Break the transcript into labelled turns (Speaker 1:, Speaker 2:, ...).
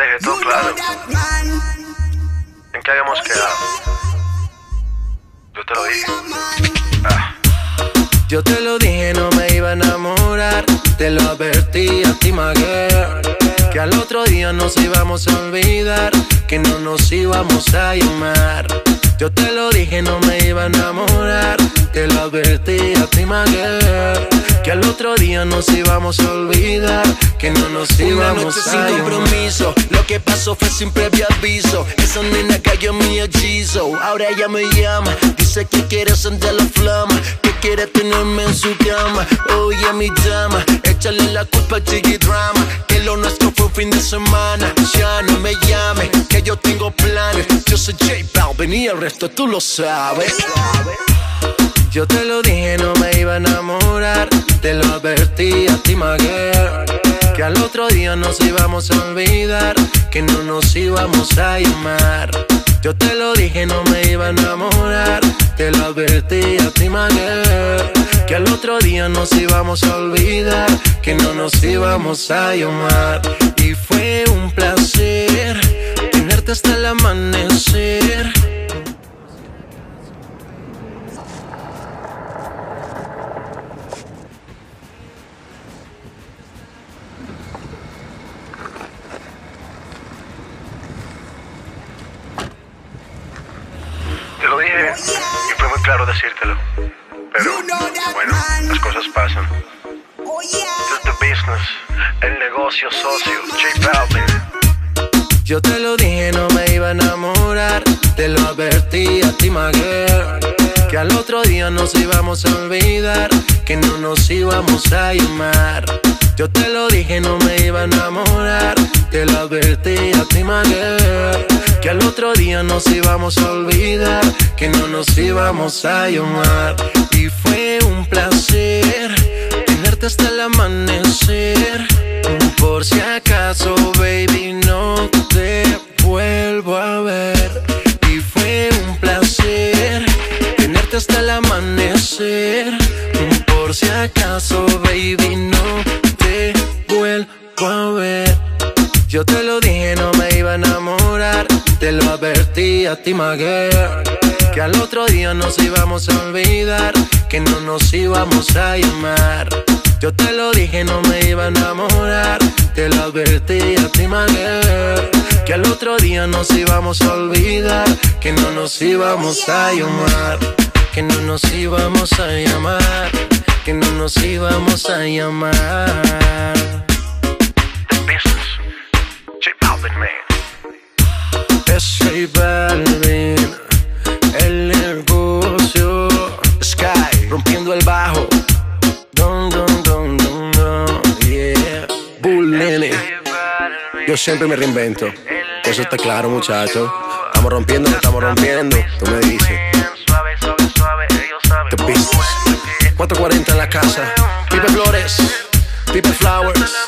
Speaker 1: dejé todo claro. ¿En qué habíamos quedado? Yo te lo dije. Ah.
Speaker 2: Yo te lo dije, no me iba a enamorar. Te lo advertí a ti, Que al otro día nos íbamos a olvidar. Que no nos íbamos a llamar. Yo te lo dije, no me iba a enamorar. Te lo advertí a ti, Que al otro día nos íbamos a olvidar. Que no nos íbamos a sin compromiso. Lo que pasó fue sin previo aviso. Esa nena cayó en mi hechizo. Ahora ella me llama. Dice que quiere sentir la flama. Que quiere tenerme en su cama. Oye, mi dama. Échale la culpa al Chigi Drama. Que lo nuestro fue un fin de semana. Ya no me llame. Que yo tengo planes. Yo soy J Balvin y el resto tú lo sabes. Yo te lo dije, no me iba a enamorar. Te lo advertí a ti. Que al otro día nos íbamos a olvidar. Que no nos íbamos a llamar. Yo te lo dije, no me iba a enamorar. Te lo advertí a ti. Que al otro día nos íbamos a olvidar. Que no nos íbamos a llamar. Y
Speaker 1: dije y fue muy claro decírtelo. Pero bueno, las cosas pasan. The business, el negocio socio, J Balvin.
Speaker 2: Yo te lo dije, no me iba a enamorar. Te lo advertí a ti, Maguire. Que al otro día nos íbamos a olvidar. Que no nos íbamos a llamar. Yo te lo dije, no me iba a enamorar. Te lo advertí a ti, Maguire. Que al otro día nos íbamos a olvidar, que no nos íbamos a llamar. Y fue un placer tenerte hasta el amanecer. Por si acaso, baby, no te vuelvo a ver. Y fue un placer tenerte hasta el amanecer. Por si acaso, baby, no te vuelvo a ver. Yo te lo dije, no me iba a enamorar. Te lo advertí a ti, Maguire. Que al otro día nos íbamos a olvidar. Que no nos íbamos a llamar. Yo te lo dije, no me iba a enamorar. Te lo advertí a ti, Maguire. Que al otro día nos íbamos a olvidar. Que no nos íbamos a llamar. Que no nos íbamos a llamar. Que no nos íbamos a llamar. Yo siempre me reinvento. Eso está claro, muchachos. Estamos rompiendo, estamos rompiendo. Tú me dices.
Speaker 1: Suave, suave, suave, ellos saben.
Speaker 2: The business. 440 en la casa. Pipe Flores. Pipe Flowers.